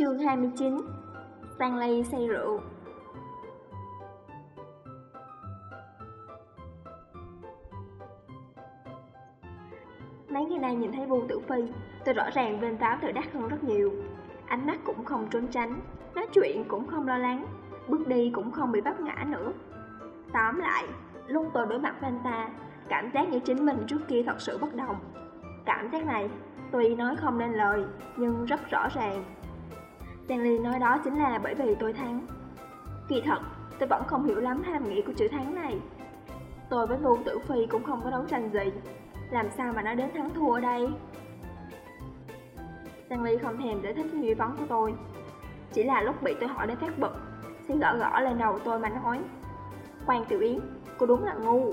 Chương 29 Stanley say rượu Mấy ngày nay nhìn thấy Vu Tử Phi, tôi rõ ràng bên táo tự đắc hơn rất nhiều. Ánh mắt cũng không trốn tránh, nói chuyện cũng không lo lắng, bước đi cũng không bị vấp ngã nữa. Tóm lại, lúc tôi đối mặt với anh ta, cảm giác như chính mình trước kia thật sự bất đồng. Cảm giác này, tuy nói không nên lời, nhưng rất rõ ràng. Stanley nói đó chính là bởi vì tôi thắng. Kỳ thật, tôi vẫn không hiểu lắm hàm nghĩa của chữ thắng này. Tôi với vương Tử Phi cũng không có đấu tranh gì, làm sao mà nói đến thắng thua ở đây? Stanley không thèm giải thích nghi vấn của tôi. Chỉ là lúc bị tôi hỏi đến phát bực, sẽ gõ gõ lên đầu tôi mà nói. Quan Tiểu Yến, cô đúng là ngu.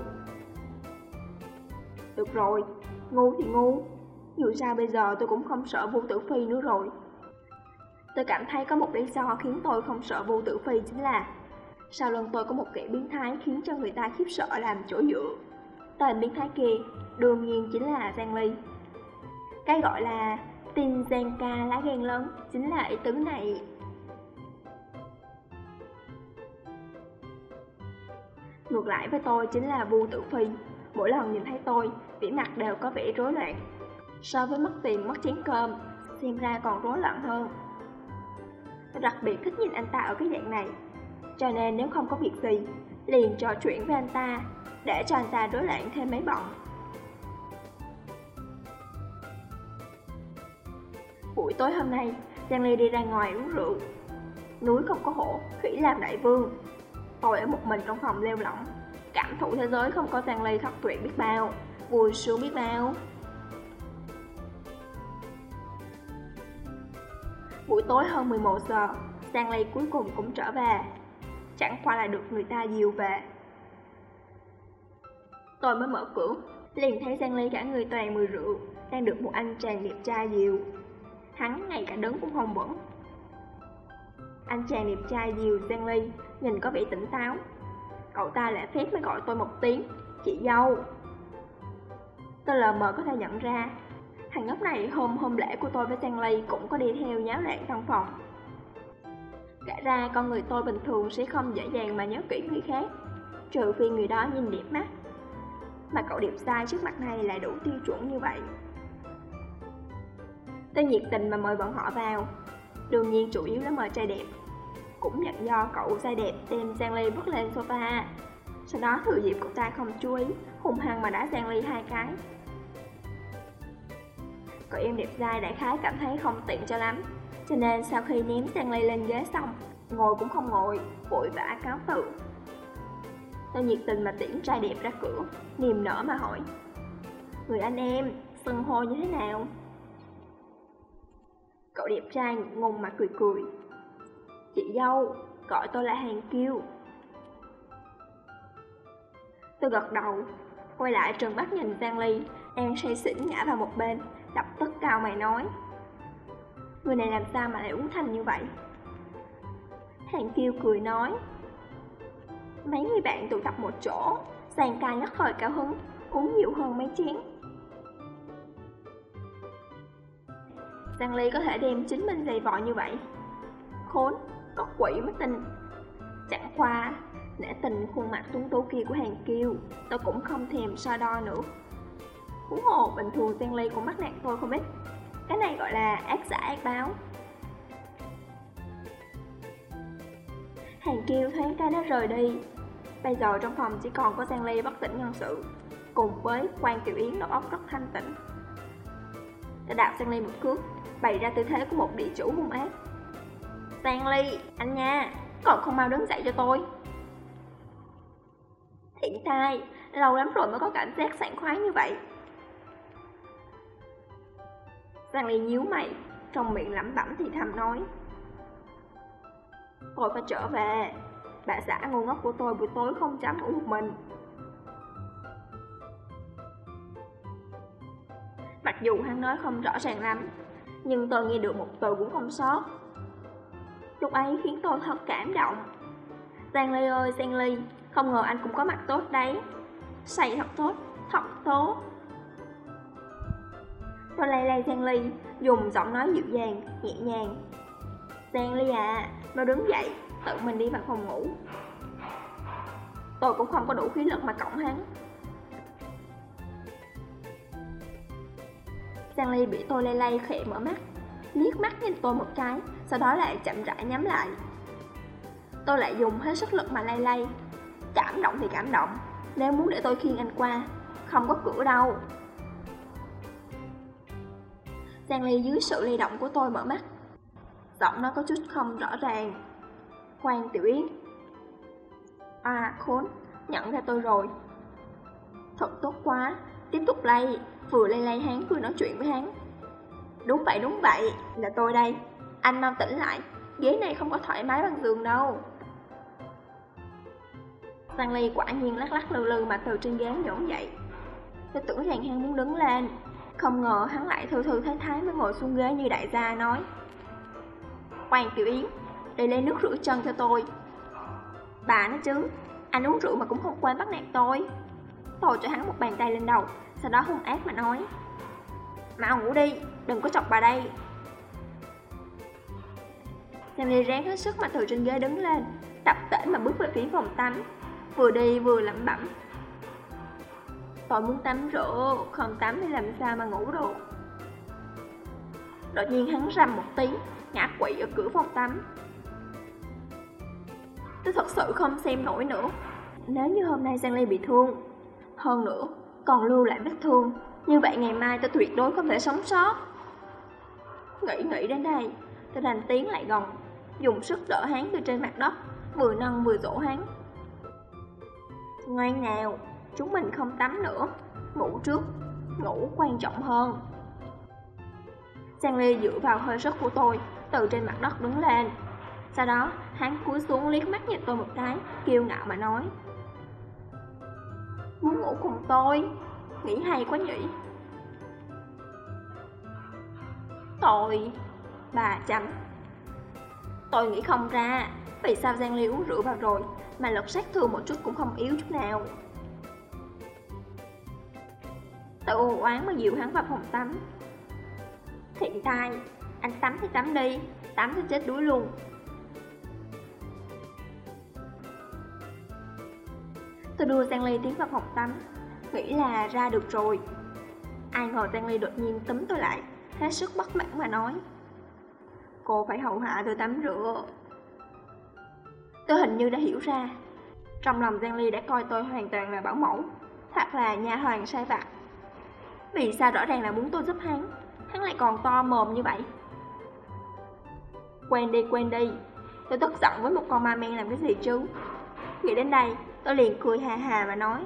Được rồi, ngu thì ngu. Dù sao bây giờ tôi cũng không sợ vương Tử Phi nữa rồi. Tôi cảm thấy có một lý do khiến tôi không sợ vô Tử Phi chính là Sau lưng tôi có một kẻ biến thái khiến cho người ta khiếp sợ làm chỗ dựa. Tên biến thái kia đương nhiên chính là Giang Ly Cái gọi là tin Giang ca lá gan lớn chính là ý tứ này. Ngược lại với tôi chính là Vu Tử Phi. Mỗi lần nhìn thấy tôi, vẻ mặt đều có vẻ rối loạn. So với mất tiền mất chén cơm, xem ra còn rối loạn hơn. Tôi đặc biệt thích nhìn anh ta ở cái dạng này. Cho nên nếu không có việc gì, liền trò chuyện với anh ta Để cho anh ta rối loạn thêm mấy bọn. Buổi tối hôm nay, Giang Ly đi ra ngoài uống rượu. Núi không có hổ, khỉ làm đại vương. Tôi ở một mình trong phòng leo lỏng. Cảm thụ thế giới không có Giang Ly thật tuyệt biết bao. Vui sướng biết bao. Buổi tối hơn 11 giờ, Stanley cuối cùng cũng trở về. Chẳng qua là được người ta dìu về. Tôi mới mở cửa, liền thấy Stanley cả người toàn mùi rượu, đang được một anh chàng đẹp trai dìu. Hắn ngay cả đứng cũng không bẩn. Anh chàng đẹp trai dìu Stanley, nhìn có vẻ tỉnh táo. Cậu ta lẽ phép mới gọi tôi một tiếng, chị dâu. Tôi lờ mờ có thể nhận ra Thằng nhóc này, hôm hôm lễ của tôi với Stanley cũng có đi theo nháo loạn trong phòng. Cả ra con người tôi bình thường sẽ không dễ dàng mà nhớ kỹ người khác, Trừ phi người đó nhìn đẹp mắt. Mà cậu đẹp sai trước mặt này lại đủ tiêu chuẩn như vậy. Tôi nhiệt tình mà mời bọn họ vào. Đương nhiên chủ yếu là mời trai đẹp. Cũng nhận do cậu trai đẹp đem Stanley bước lên sofa. Sau đó thừa dịp cậu ta không chú ý, Hùng hăng mà đã Stanley hai cái. Cậu em đẹp trai đại khái cảm thấy không tiện cho lắm. Cho nên sau khi ném Stanley lên ghế xong Ngồi cũng không ngồi, vội vã cáo từ. Tôi nhiệt tình mà tiễn trai đẹp ra cửa Niềm nở mà hỏi Người anh em, xưng hô như thế nào? Cậu đẹp trai ngùng mà cười cười Chị dâu, gọi tôi là Hàng Kiêu. Tôi gật đầu Quay lại trừng mắt nhìn Giang Ly Đang say xỉn ngã vào một bên. Đập tức cao mày nói. Người này làm sao mà lại uống thành như vậy? Hàng kiêu cười nói. Mấy người bạn tụ tập một chỗ Sàn ca nhất thời cao hứng Uống nhiều hơn mấy chén. Giang Ly có thể đem chính mình dày vò như vậy. Khốn, có quỷ mới tình. Chẳng qua, nể tình khuôn mặt tuấn tú kia của hàng kiêu Tôi cũng không thèm so đo nữa. Hú hồ, bình thường Stanley cũng mắc nạt thôi không biết. Cái này gọi là ác giả ác báo. Hàng kêu thoáng cái đã rời đi. Bây giờ trong phòng chỉ còn có Stanley bất tỉnh nhân sự Cùng với quan Kiều Yến đầu óc rất thanh tịnh Đã đạp Stanley một cước Bày ra tư thế của một địa chủ hung ác. Stanley, anh nha Còn không mau đứng dậy cho tôi. Thiện tai, lâu lắm rồi mới có cảm giác sảng khoái như vậy. Giang Ly nhíu mày, trong miệng lẩm bẩm thì thầm nói. Tôi phải trở về, bà xã ngu ngốc của tôi buổi tối không dám ngủ một mình. Mặc dù hắn nói không rõ ràng lắm, nhưng tôi nghe được một từ cũng không sót. Lúc ấy khiến tôi thật cảm động. Giang Ly ơi Giang Ly, không ngờ anh cũng có mặt tốt đấy. Say thật tốt, thật tốt. Tôi lay lay Giang Ly, dùng giọng nói dịu dàng, nhẹ nhàng. Giang Ly à, mau đứng dậy, tự mình đi vào phòng ngủ. Tôi cũng không có đủ khí lực mà cộng hắn. Giang Ly bị tôi lay lay khẽ mở mắt, liếc mắt nhìn tôi một cái, sau đó lại chậm rãi nhắm lại. Tôi lại dùng hết sức lực mà lay lay. Cảm động thì cảm động, nếu muốn để tôi khiêng anh qua, không có cửa đâu. Giang Ly dưới sự lay động của tôi mở mắt. Giọng nó có chút không rõ ràng. Khoan Tiểu Yến. À khốn, nhận ra tôi rồi. Thật tốt quá, tiếp tục lay, vừa lay lay hắn vừa nói chuyện với hắn. Đúng vậy, đúng vậy, là tôi đây. Anh mau tỉnh lại, ghế này không có thoải mái bằng giường đâu. Stanley quả nhiên lắc lắc lư lư mà từ trên ghế nhổn dậy. Tôi tưởng rằng hắn muốn đứng lên, không ngờ hắn lại thư thư thái thái mới ngồi xuống ghế như đại gia nói. Hoàng Tiểu Yến, để lên nước rửa chân cho tôi. Bà nói chứ, anh uống rượu mà cũng không quên bắt nạt tôi. Tôi cho hắn một bàn tay lên đầu, sau đó hung ác mà nói. Mau ngủ đi, đừng có chọc bà đây. Stanley ráng hết sức mà từ trên ghế đứng lên, tập tễnh mà bước về phía phòng tắm vừa đi vừa lẩm bẩm Tôi muốn tắm rửa, không tắm thì làm sao mà ngủ được. Đột nhiên hắn rầm một tiếng, ngã quỵ ở cửa phòng tắm. Tôi thật sự không xem nổi nữa. Nếu như hôm nay Giang Ly bị thương Hơn nữa, còn lưu lại vết thương Như vậy ngày mai tôi tuyệt đối không thể sống sót. Nghĩ nghĩ đến đây Tôi đành tiến lại gần Dùng sức đỡ hắn từ trên mặt đất Vừa nâng vừa dỗ hắn. Ngoan nào, chúng mình không tắm nữa, ngủ trước, ngủ quan trọng hơn. Giang Ly dựa vào hơi sức của tôi, từ trên mặt đất đứng lên. Sau đó, hắn cúi xuống liếc mắt nhìn tôi một cái, kiêu ngạo mà nói. Muốn ngủ cùng tôi, nghĩ hay quá nhỉ. Tôi, bà chấm. Tôi nghĩ không ra, vì sao Giang Ly uống rượu vào rồi mà lực sát thương một chút cũng không yếu chút nào. Tự oán mà dịu hắn vào phòng tắm. Thiện tai, anh tắm thì tắm đi, tắm thì chết đuối luôn. Tôi đưa Giang Ly tiến vào phòng tắm, nghĩ là ra được rồi. Ai ngờ Giang Ly đột nhiên túm tôi lại, hết sức bất mãn mà nói. Cô phải hậu hạ tôi tắm rửa, Tôi hình như đã hiểu ra Trong lòng Giang Ly đã coi tôi hoàn toàn là bảo mẫu Hoặc là nhà hoàng sai vặt vì sao rõ ràng là muốn tôi giúp hắn? Hắn lại còn to mồm như vậy. Quen đi quen đi. Tôi tức giận với một con ma men làm cái gì chứ? Nghĩ đến đây Tôi liền cười hà hà mà nói.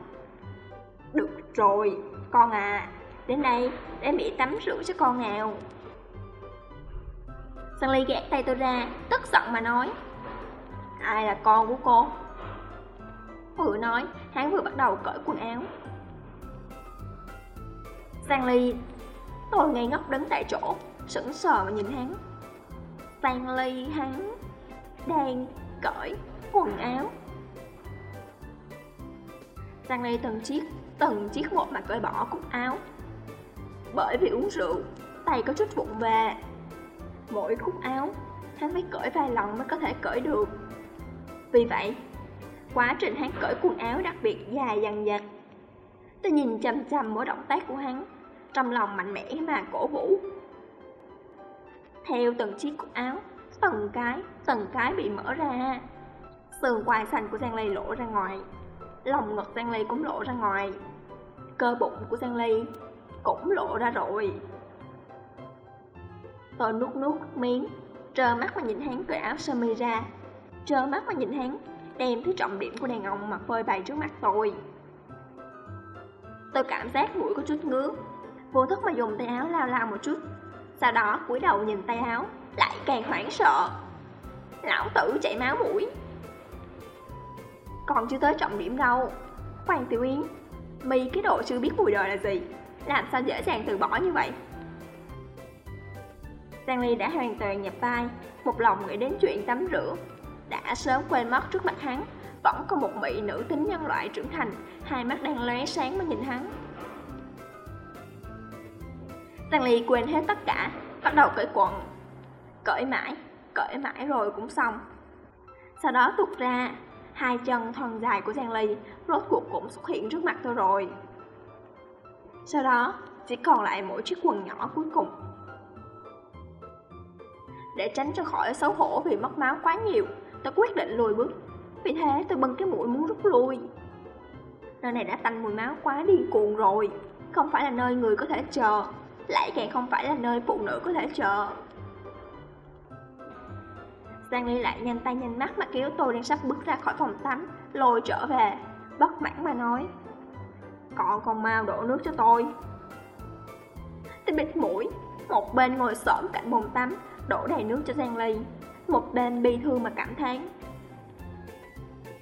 Được rồi Con à Đến đây để mẹ tắm rửa cho con nào. Giang Ly gạt tay tôi ra Tức giận mà nói. Ai là con của cô? Vừa nói, hắn vừa bắt đầu cởi quần áo. Stanley Tôi ngây ngốc đứng tại chỗ Sững sờ mà nhìn hắn. Stanley hắn Đang cởi quần áo. Stanley từng chiếc Từng chiếc một mà cởi bỏ cúc áo. Bởi vì uống rượu Tay có chút vụn về. Mỗi cúc áo Hắn phải cởi vài lần mới có thể cởi được. Vì vậy, quá trình hắn cởi quần áo đặc biệt dài dằng dặc. Tôi nhìn chăm chăm mỗi động tác của hắn, trong lòng mạnh mẽ mà cổ vũ. Theo từng chiếc quần áo, từng cái, từng cái bị mở ra. Sườn quai xanh của Giang Ly lộ ra ngoài, lòng ngực Giang Ly cũng lộ ra ngoài, cơ bụng của Giang Ly cũng lộ ra rồi. Tôi nuốt nuốt miếng, trơ mắt mà nhìn hắn cởi áo sơ mi ra, trơ mắt mà nhìn hắn Đem thứ trọng điểm của đàn ông mà phơi bày trước mắt tôi Tôi cảm giác mũi có chút ngứa. Vô thức mà dùng tay áo lao lao một chút. Sau đó, cúi đầu nhìn tay áo, Lại càng hoảng sợ. Lão tử chảy máu mũi. Còn chưa tới trọng điểm đâu. Hoàng Tiểu Yến, Mi cái độ chưa biết mùi đời là gì? Làm sao dễ dàng từ bỏ như vậy? Giang Ly đã hoàn toàn nhập vai, Một lòng nghĩ đến chuyện tắm rửa. Đã sớm quên mất trước mặt hắn. Vẫn có một mỹ nữ tính nhân loại trưởng thành Hai mắt đang lóe sáng mà nhìn hắn Stanley quên hết tất cả Bắt đầu cởi quần Cởi mãi cởi mãi rồi cũng xong. Sau đó tụt ra, hai chân thon dài của Giang rốt cuộc cũng xuất hiện trước mặt tôi rồi. Sau đó, chỉ còn lại mỗi chiếc quần nhỏ cuối cùng. Để tránh cho khỏi xấu hổ vì mất máu quá nhiều, tôi quyết định lùi bước. Vì thế tôi bưng cái mũi muốn rút lui. Nơi này đã tanh mùi máu quá điên cuồng rồi, không phải là nơi người có thể chờ, lại càng không phải là nơi phụ nữ có thể chờ. Giang Ly lại nhanh tay nhanh mắt mà kéo tôi đang sắp bước ra khỏi phòng tắm, lôi trở về, bất mãn mà nói. Còn còn mau đổ nước cho tôi. Tôi bịt mũi, một bên ngồi xổm cạnh bồn tắm, đổ đầy nước cho Giang Ly, một bên bi thương mà cảm thán.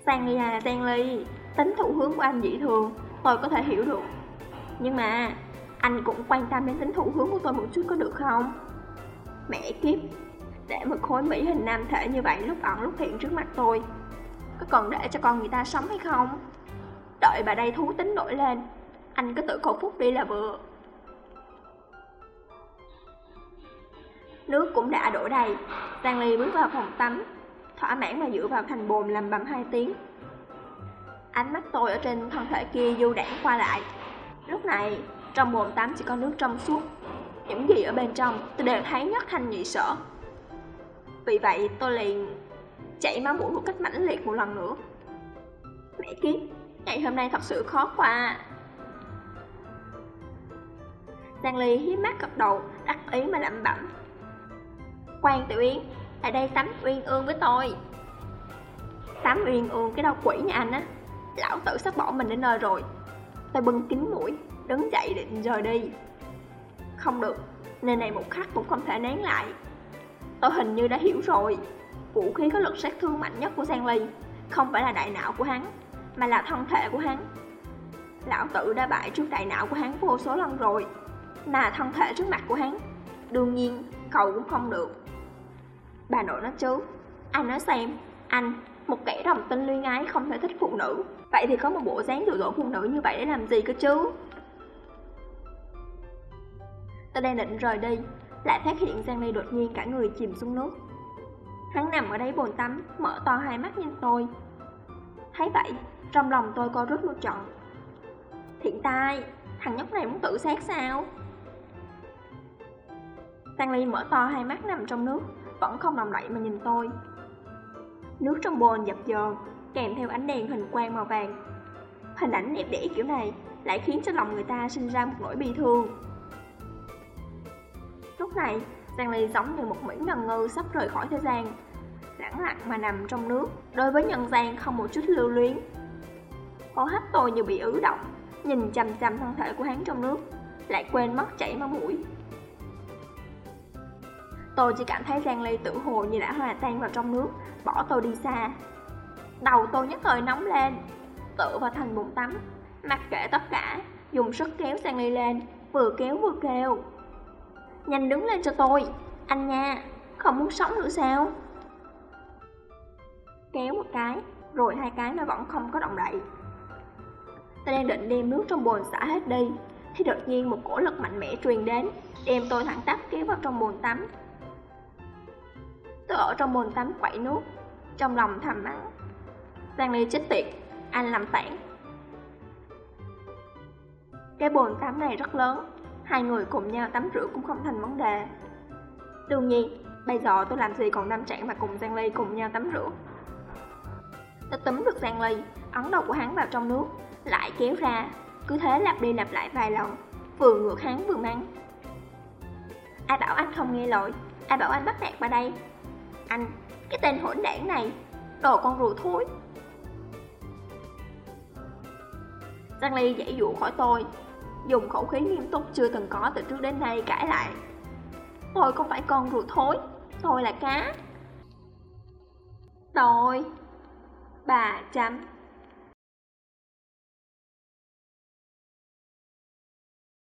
Giang Ly à, Giang Ly, tính thủ hướng của anh dị thường, tôi có thể hiểu được. Nhưng mà, anh cũng quan tâm đến tính thủ hướng của tôi một chút có được không? Mẹ kiếp, để một khối mỹ hình nam thể như vậy lúc ẩn lúc hiện trước mặt tôi Có còn để cho con người ta sống hay không? Đợi bà đây thú tính nổi lên Anh cứ tự khẩu phúc đi là vừa Nước cũng đã đổ đầy Giang Ly bước vào phòng tắm Thỏa mãn mà dựa vào thành bồn làm bầm hai tiếng. Ánh mắt tôi ở trên thân thể kia du đảng qua lại. Lúc này, trong bồn tắm chỉ có nước trong suốt. Những gì ở bên trong tôi đều thấy nhất thanh nhị sở. Vì vậy tôi liền chạy máu mũi một cách mãnh liệt một lần nữa. Mẹ kiếp, ngày hôm nay thật sự khó qua. Giang Ly hiếp mắt gật đầu, đắc ý mà lẩm bẩm. Quan Tiểu Yến, lại đây tắm uyên ương với tôi. Tắm uyên ương cái đau quỷ nhà anh á. Lão tử sắp bỏ mình đến nơi rồi. Tôi bưng kính mũi, đứng dậy định rời đi. Không được, nơi này một khắc cũng không thể nén lại. Tôi hình như đã hiểu rồi. Vũ khí có lực sát thương mạnh nhất của Giang Ly Không phải là đại não của hắn Mà là thân thể của hắn. Lão tử đã bại trước đại não của hắn vô số lần rồi Mà thân thể trước mặt của hắn Đương nhiên cầu cũng không được. Bà nội nói chứ Anh nói xem Anh một kẻ đồng tinh luyên ái không thể thích phụ nữ Vậy thì có một bộ dáng dụ dỗ phụ nữ như vậy để làm gì cơ chứ Tôi đang định rời đi lại phát hiện Giang Ly đột nhiên cả người chìm xuống nước. Hắn nằm ở đấy bồn tắm, mở to hai mắt nhìn tôi. Thấy vậy, trong lòng tôi co rút một trận. Thiện tai, thằng nhóc này muốn tự sát sao? Giang Ly mở to hai mắt nằm trong nước, vẫn không đồng đậy mà nhìn tôi. Nước trong bồn dập dờn, kèm theo ánh đèn hình quang màu vàng. Hình ảnh đẹp đẽ kiểu này lại khiến cho lòng người ta sinh ra một nỗi bi thương. Lúc này, Giang Ly giống như một mỹ ngần ngư sắp rời khỏi thế gian lãng lặng mà nằm trong nước Đối với nhân gian không một chút lưu luyến Hô hấp tôi như bị ứ động Nhìn chằm chằm thân thể của hắn trong nước Lại quên mất chảy máu mũi Tôi chỉ cảm thấy Giang Ly tự hồ như đã hòa tan vào trong nước, Bỏ tôi đi xa. Đầu tôi nhất thời nóng lên Tự vào thành bồn tắm. Mặc kệ tất cả, Dùng sức kéo Giang Ly lên, Vừa kéo vừa kêu. Nhanh đứng lên cho tôi, Anh nha, Không muốn sống nữa sao? Kéo một cái, Rồi hai cái mà vẫn không có động đậy. Ta đang định đem nước trong bồn xả hết đi, Thì đột nhiên một cổ lực mạnh mẽ truyền đến, Đem tôi thẳng tắp kéo vào trong bồn tắm ở trong bồn tắm quậy nước Trong lòng thầm mắng. Giang chết tiệt Anh làm phản. Cái bồn tắm này rất lớn Hai người cùng nhau tắm rửa cũng không thành vấn đề. Đương nhiên, bây giờ tôi làm gì còn năm trạng mà cùng Giang cùng nhau tắm rửa. Tôi túm được Giang ấn đầu của hắn vào trong nước Lại kéo ra, cứ thế lặp đi lặp lại vài lần Vừa ngược hắn vừa mắng. Ai bảo anh không nghe lời Ai bảo anh bắt nạt qua đây. Anh, cái tên hỗn đảng này Đồ con rùa thối Giang Ly giải dụ khỏi tôi dùng khẩu khí nghiêm túc chưa từng có từ trước đến nay cãi lại. Tôi không phải con rùa thối, tôi là cá. Tôi, bà chấm